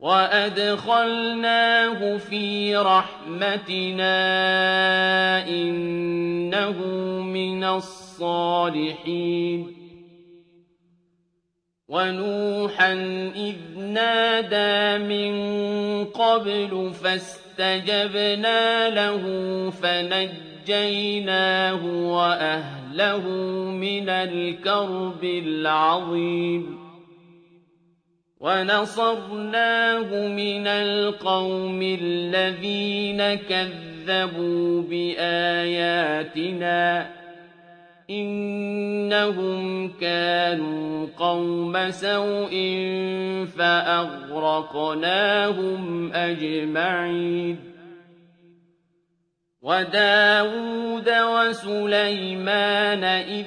وَأَدْخَلْنَاهُ فِي رَحْمَتِنَا ۖ إِنَّهُ مِنَ الصَّالِحِينَ وَنُوحًا إِذْ نَادَىٰ مِن قَبْلُ فَاسْتَجَبْنَا لَهُ فَنَجَّيْنَاهُ وَأَهْلَهُ مِنَ الْكَرْبِ الْعَظِيمِ وَنَصَرْنَاهُ مِنَ الْقَوْمِ الَّذِينَ كَذَّبُوا بِآيَاتِنَا ۚ إِنَّهُمْ كَانُوا قَوْمَ سَوْءٍ فَأَغْرَقْنَاهُمْ أَجْمَعِينَ وَدَاوُودَ وَسُلَيْمَانَ إِذْ